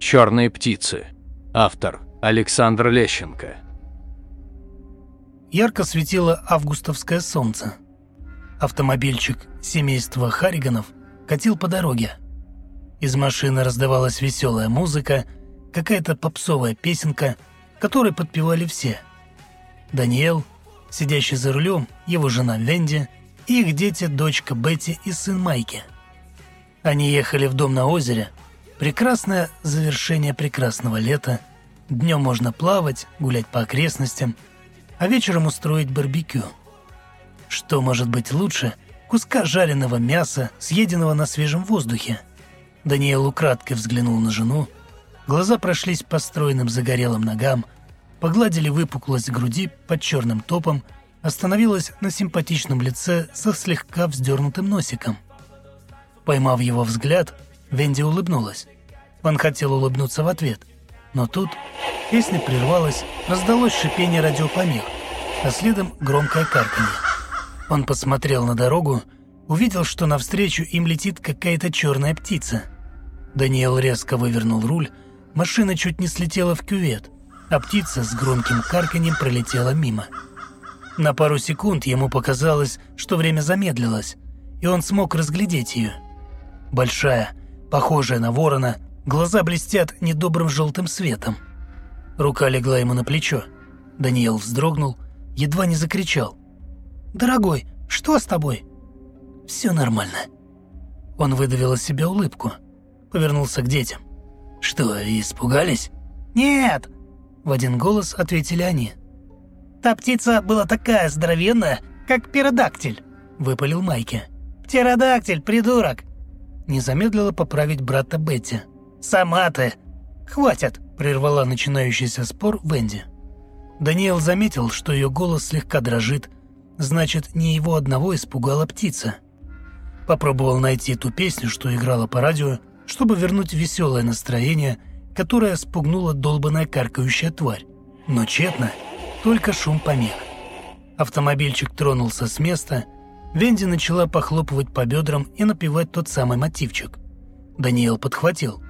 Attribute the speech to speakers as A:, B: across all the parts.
A: Черные птицы. Автор Александр Лещенко.
B: Ярко светило августовское солнце. Автомобильчик семейства Харриганов катил по дороге. Из машины раздавалась веселая музыка, какая-то попсовая песенка, которой подпевали все. Даниэл, сидящий за рулем, его жена Венди и их дети, дочка Бетти и сын Майки. Они ехали в дом на озере. Прекрасное завершение прекрасного лета. Днем можно плавать, гулять по окрестностям, а вечером устроить барбекю. Что может быть лучше куска жареного мяса, съеденного на свежем воздухе? Даниэл украдкой взглянул на жену. Глаза прошлись по стройным загорелым ногам, погладили выпуклость груди под черным топом, остановилась на симпатичном лице со слегка вздернутым носиком. Поймав его взгляд, Венди улыбнулась. Он хотел улыбнуться в ответ, но тут песня прервалась, раздалось шипение радиопомех, а следом громкое карканье. Он посмотрел на дорогу, увидел, что навстречу им летит какая-то черная птица. Даниэл резко вывернул руль, машина чуть не слетела в кювет, а птица с громким карканьем пролетела мимо. На пару секунд ему показалось, что время замедлилось, и он смог разглядеть ее. Большая, похожая на ворона, глаза блестят недобрым желтым светом. Рука легла ему на плечо. Даниэл вздрогнул, едва не закричал. «Дорогой, что с тобой?» «Все нормально». Он выдавил из себя улыбку, повернулся к детям. «Что, испугались?» «Нет!» – в один голос ответили они. «Та птица была такая здоровенная, как птеродактиль», – выпалил Майки. «Птеродактиль, придурок!» Не замедлила поправить брата Бетти. «Сама ты!» «Хватит!» – прервала начинающийся спор Венди. Даниэл заметил, что ее голос слегка дрожит, значит, не его одного испугала птица. Попробовал найти ту песню, что играла по радио, чтобы вернуть веселое настроение, которое спугнула долбаная каркающая тварь. Но тщетно, только шум помех. Автомобильчик тронулся с места, Венди начала похлопывать по бедрам и напевать тот самый мотивчик. Даниэл подхватил.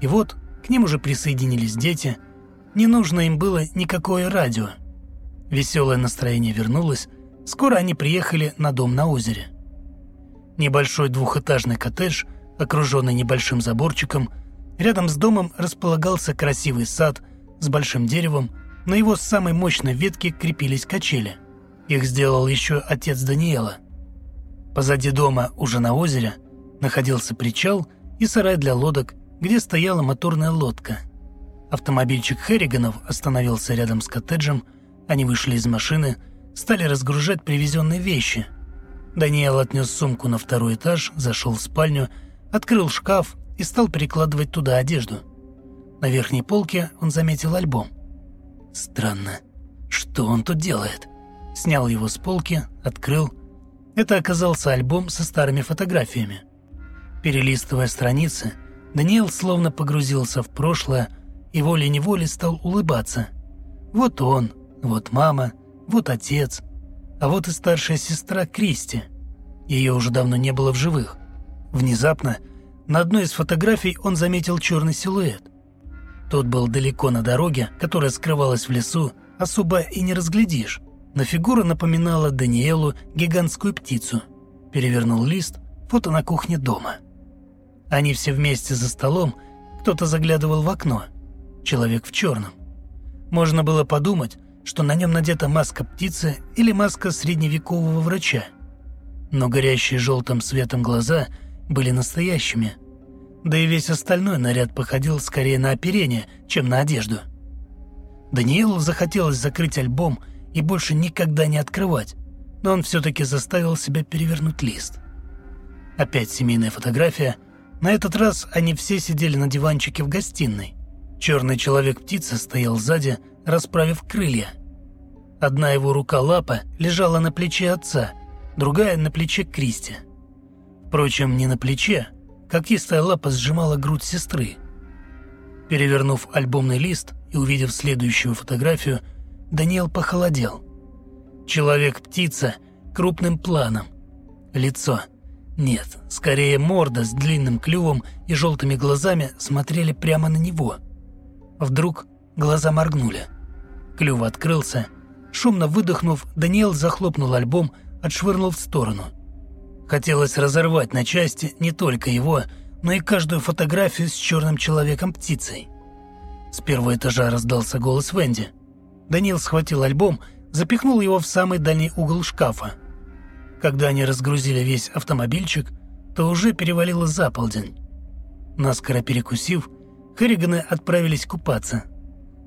B: И вот к ним уже присоединились дети – не нужно им было никакое радио. Веселое настроение вернулось, скоро они приехали на дом на озере. Небольшой двухэтажный коттедж, окруженный небольшим заборчиком, рядом с домом располагался красивый сад с большим деревом, на его самой мощной ветке крепились качели. Их сделал еще отец Даниэла. Позади дома, уже на озере, находился причал и сарай для лодок, где стояла моторная лодка – Автомобильчик Херриганов остановился рядом с коттеджем, они вышли из машины, стали разгружать привезенные вещи. Даниэл отнес сумку на второй этаж, зашел в спальню, открыл шкаф и стал перекладывать туда одежду. На верхней полке он заметил альбом. Странно, что он тут делает? Снял его с полки, открыл. Это оказался альбом со старыми фотографиями. Перелистывая страницы, Даниэл словно погрузился в прошлое, и волей-неволей стал улыбаться. Вот он, вот мама, вот отец, а вот и старшая сестра Кристи. Ее уже давно не было в живых. Внезапно на одной из фотографий он заметил черный силуэт. Тот был далеко на дороге, которая скрывалась в лесу, особо и не разглядишь. Но фигура напоминала Даниэлу гигантскую птицу. Перевернул лист, фото на кухне дома. Они все вместе за столом, кто-то заглядывал в окно – человек в черном. Можно было подумать, что на нем надета маска птицы или маска средневекового врача. Но горящие желтым светом глаза были настоящими. Да и весь остальной наряд походил скорее на оперение, чем на одежду. Даниэлу захотелось закрыть альбом и больше никогда не открывать, но он все-таки заставил себя перевернуть лист. Опять семейная фотография. На этот раз они все сидели на диванчике в гостиной. Черный человек-птица стоял сзади, расправив крылья. Одна его рука-лапа лежала на плече отца, другая на плече Кристи. Впрочем, не на плече, когтистая лапа сжимала грудь сестры. Перевернув альбомный лист и увидев следующую фотографию, Даниэл похолодел. Человек-птица крупным планом. Лицо. Нет, скорее морда с длинным клювом и желтыми глазами смотрели прямо на него. Вдруг глаза моргнули. Клюв открылся. Шумно выдохнув, Даниэл захлопнул альбом, отшвырнул в сторону. Хотелось разорвать на части не только его, но и каждую фотографию с черным человеком-птицей. С первого этажа раздался голос Венди. Даниэл схватил альбом, запихнул его в самый дальний угол шкафа. Когда они разгрузили весь автомобильчик, то уже перевалило за полдень. Наскоро перекусив, Херриганы отправились купаться.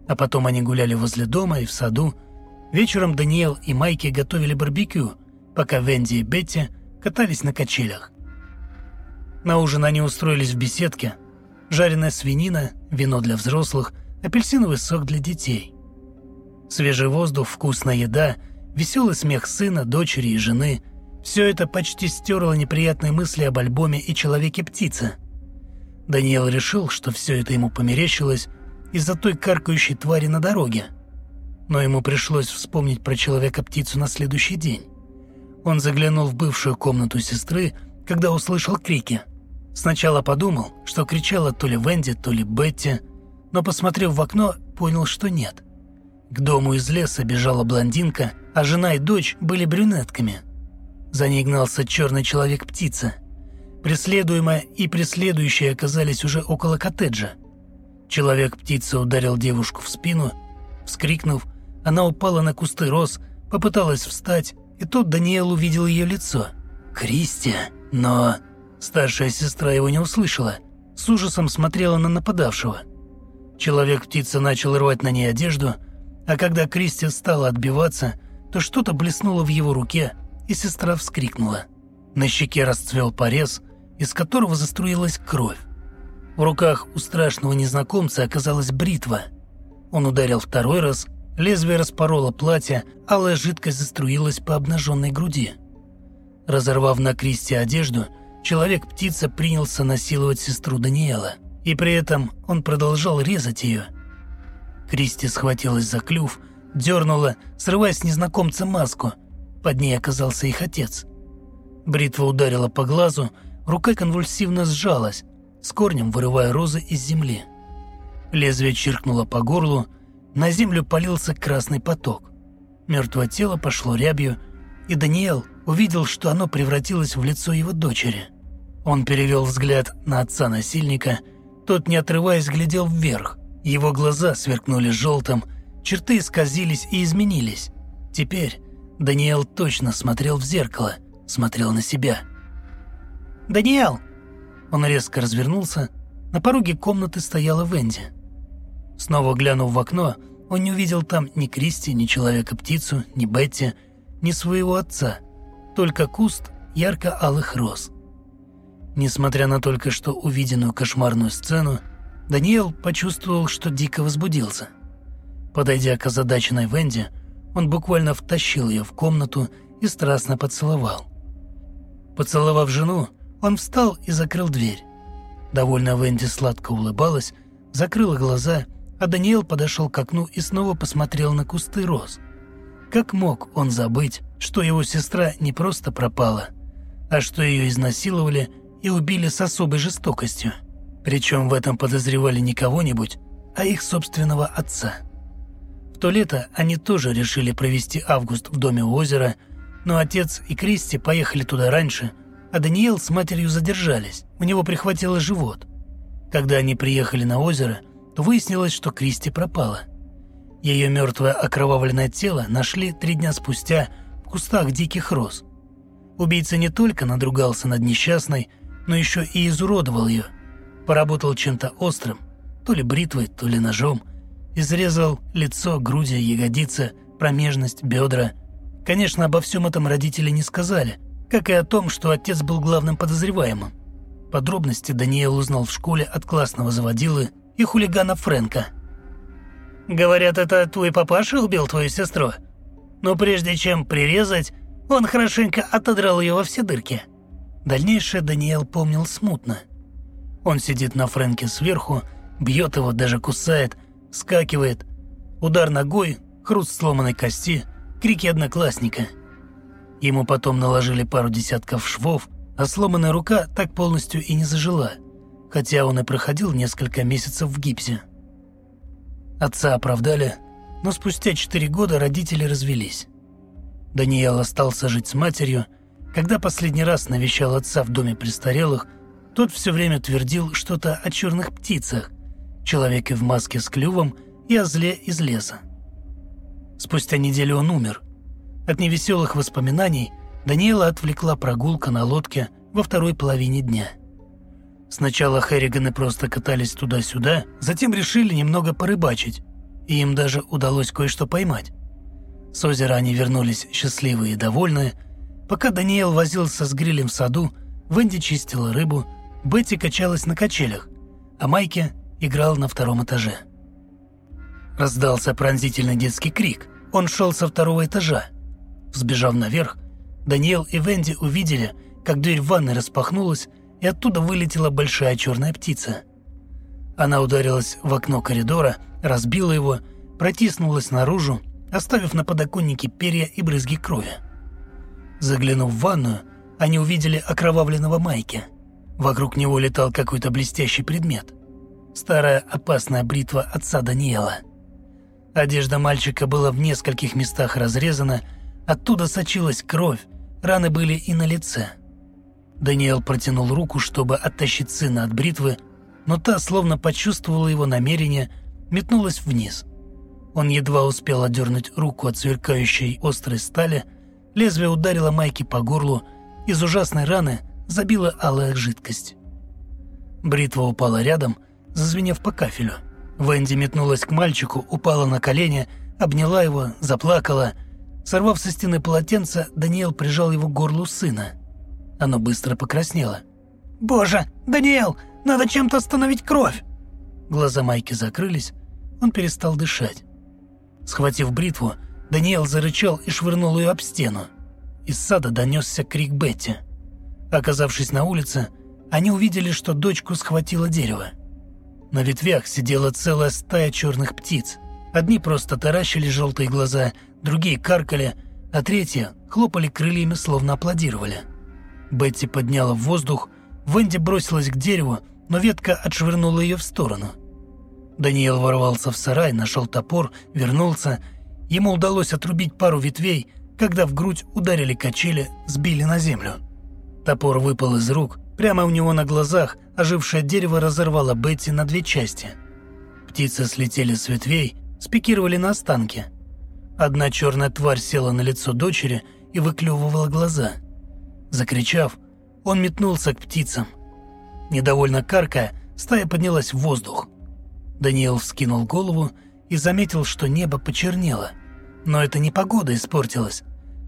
B: А потом они гуляли возле дома и в саду. Вечером Даниэл и Майки готовили барбекю, пока Венди и Бетти катались на качелях. На ужин они устроились в беседке. Жареная свинина, вино для взрослых, апельсиновый сок для детей. Свежий воздух, вкусная еда, веселый смех сына, дочери и жены – все это почти стерло неприятные мысли об альбоме и человеке-птице. Даниэл решил, что все это ему померещилось из-за той каркающей твари на дороге. Но ему пришлось вспомнить про человека-птицу на следующий день. Он заглянул в бывшую комнату сестры, когда услышал крики. Сначала подумал, что кричала то ли Венди, то ли Бетти, но, посмотрев в окно, понял, что нет. К дому из леса бежала блондинка, а жена и дочь были брюнетками – за ней гнался черный человек-птица. Преследуемая и преследующие оказались уже около коттеджа. Человек-птица ударил девушку в спину. Вскрикнув, она упала на кусты роз, попыталась встать, и тут Даниэл увидел ее лицо. «Кристи!» Но старшая сестра его не услышала. С ужасом смотрела на нападавшего. Человек-птица начал рвать на ней одежду, а когда Кристи стала отбиваться, то что-то блеснуло в его руке, и сестра вскрикнула. На щеке расцвел порез, из которого заструилась кровь. В руках у страшного незнакомца оказалась бритва. Он ударил второй раз, лезвие распороло платье, алая жидкость заструилась по обнаженной груди. Разорвав на Кристи одежду, человек-птица принялся насиловать сестру Даниэла, и при этом он продолжал резать ее. Кристи схватилась за клюв, дернула, срывая с незнакомца маску, под ней оказался их отец. Бритва ударила по глазу, рука конвульсивно сжалась, с корнем вырывая розы из земли. Лезвие чиркнуло по горлу, на землю полился красный поток. Мертвое тело пошло рябью, и Даниэл увидел, что оно превратилось в лицо его дочери. Он перевел взгляд на отца насильника, тот, не отрываясь, глядел вверх. Его глаза сверкнули желтым, черты исказились и изменились. Теперь Даниэл точно смотрел в зеркало, смотрел на себя. «Даниэл!» Он резко развернулся. На пороге комнаты стояла Венди. Снова глянув в окно, он не увидел там ни Кристи, ни Человека-птицу, ни Бетти, ни своего отца, только куст ярко-алых роз. Несмотря на только что увиденную кошмарную сцену, Даниэл почувствовал, что дико возбудился. Подойдя к озадаченной Венди, он буквально втащил ее в комнату и страстно поцеловал. Поцеловав жену, он встал и закрыл дверь. Довольно Венди сладко улыбалась, закрыла глаза, а Даниэл подошел к окну и снова посмотрел на кусты роз. Как мог он забыть, что его сестра не просто пропала, а что ее изнасиловали и убили с особой жестокостью? Причем в этом подозревали не кого-нибудь, а их собственного отца то лето они тоже решили провести август в доме у озера, но отец и Кристи поехали туда раньше, а Даниэл с матерью задержались, у него прихватило живот. Когда они приехали на озеро, то выяснилось, что Кристи пропала. Ее мертвое окровавленное тело нашли три дня спустя в кустах диких роз. Убийца не только надругался над несчастной, но еще и изуродовал ее. Поработал чем-то острым, то ли бритвой, то ли ножом – Изрезал лицо, груди, ягодицы, промежность, бедра. Конечно, обо всем этом родители не сказали, как и о том, что отец был главным подозреваемым. Подробности Даниэл узнал в школе от классного заводилы и хулигана Фрэнка. «Говорят, это твой папаша убил твою сестру? Но прежде чем прирезать, он хорошенько отодрал ее во все дырки». Дальнейшее Даниэл помнил смутно. Он сидит на Фрэнке сверху, бьет его, даже кусает, скакивает. Удар ногой, хруст сломанной кости, крики одноклассника. Ему потом наложили пару десятков швов, а сломанная рука так полностью и не зажила, хотя он и проходил несколько месяцев в гипсе. Отца оправдали, но спустя четыре года родители развелись. Даниэл остался жить с матерью. Когда последний раз навещал отца в доме престарелых, тот все время твердил что-то о черных птицах, человеке в маске с клювом и о зле из леса. Спустя неделю он умер. От невеселых воспоминаний Даниэла отвлекла прогулка на лодке во второй половине дня. Сначала Хэрриганы просто катались туда-сюда, затем решили немного порыбачить, и им даже удалось кое-что поймать. С озера они вернулись счастливые и довольные. Пока Даниэл возился с грилем в саду, Венди чистила рыбу, Бетти качалась на качелях, а Майки играл на втором этаже. Раздался пронзительный детский крик. Он шел со второго этажа. Взбежав наверх, Даниэл и Венди увидели, как дверь в ванной распахнулась, и оттуда вылетела большая черная птица. Она ударилась в окно коридора, разбила его, протиснулась наружу, оставив на подоконнике перья и брызги крови. Заглянув в ванную, они увидели окровавленного Майки. Вокруг него летал какой-то блестящий предмет. Старая опасная бритва отца Даниэла. Одежда мальчика была в нескольких местах разрезана, оттуда сочилась кровь, раны были и на лице. Даниэл протянул руку, чтобы оттащить сына от бритвы, но та, словно почувствовала его намерение, метнулась вниз. Он едва успел отдернуть руку от сверкающей острой стали, лезвие ударило Майки по горлу, из ужасной раны забила алая жидкость. Бритва упала рядом, зазвенев по кафелю. Венди метнулась к мальчику, упала на колени, обняла его, заплакала. Сорвав со стены полотенце, Даниэл прижал его к горлу сына. Оно быстро покраснело. «Боже, Даниэл, надо чем-то остановить кровь!» Глаза Майки закрылись, он перестал дышать. Схватив бритву, Даниэл зарычал и швырнул ее об стену. Из сада донесся крик Бетти. Оказавшись на улице, они увидели, что дочку схватило дерево. На ветвях сидела целая стая черных птиц. Одни просто таращили желтые глаза, другие каркали, а третьи хлопали крыльями, словно аплодировали. Бетти подняла в воздух, Венди бросилась к дереву, но ветка отшвырнула ее в сторону – Даниэл ворвался в сарай, нашел топор, вернулся. Ему удалось отрубить пару ветвей, когда в грудь ударили качели, сбили на землю. Топор выпал из рук, прямо у него на глазах ожившее дерево разорвало Бетти на две части. Птицы слетели с ветвей, спикировали на останки. Одна черная тварь села на лицо дочери и выклевывала глаза. Закричав, он метнулся к птицам. Недовольно каркая, стая поднялась в воздух. Даниэл вскинул голову и заметил, что небо почернело. Но это не погода испортилась.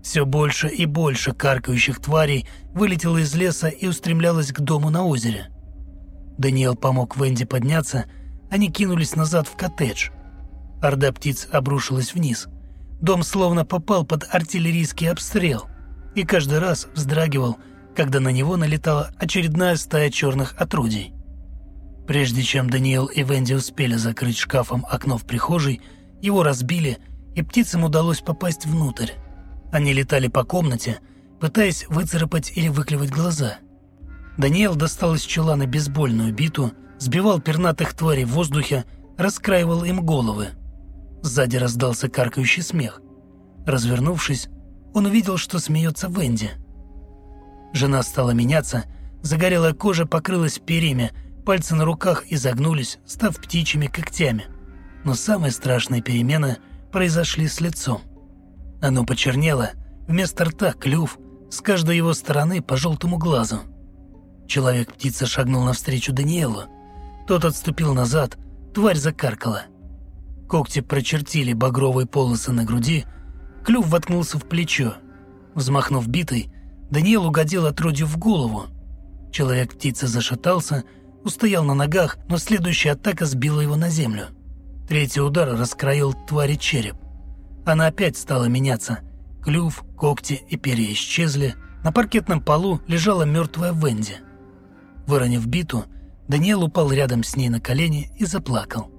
B: Все больше и больше каркающих тварей вылетело из леса и устремлялось к дому на озере. Даниэл помог Венди подняться, они кинулись назад в коттедж. Орда птиц обрушилась вниз. Дом словно попал под артиллерийский обстрел и каждый раз вздрагивал, когда на него налетала очередная стая черных отродий. Прежде чем Даниэл и Венди успели закрыть шкафом окно в прихожей, его разбили, и птицам удалось попасть внутрь. Они летали по комнате, пытаясь выцарапать или выклевать глаза. Даниэл достал из чулана бейсбольную биту, сбивал пернатых тварей в воздухе, раскраивал им головы. Сзади раздался каркающий смех. Развернувшись, он увидел, что смеется Венди. Жена стала меняться, загорелая кожа покрылась перьями, Пальцы на руках изогнулись, став птичьими когтями. Но самые страшные перемены произошли с лицом. Оно почернело, вместо рта клюв, с каждой его стороны по желтому глазу. Человек-птица шагнул навстречу Даниэлу. Тот отступил назад, тварь закаркала. Когти прочертили багровые полосы на груди, клюв воткнулся в плечо. Взмахнув битой, Даниэл угодил отродью в голову. Человек-птица зашатался, устоял на ногах, но следующая атака сбила его на землю. Третий удар раскроил твари череп. Она опять стала меняться. Клюв, когти и перья исчезли. На паркетном полу лежала мертвая Венди. Выронив биту, Даниэл упал рядом с ней на колени и заплакал.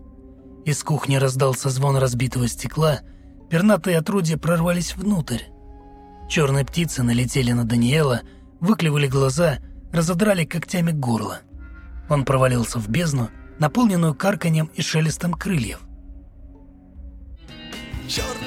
B: Из кухни раздался звон разбитого стекла, пернатые отродья прорвались внутрь. Черные птицы налетели на Даниэла, выклевали глаза, разодрали когтями горло. Он провалился в бездну, наполненную карканьем и шелестом крыльев.
A: Черные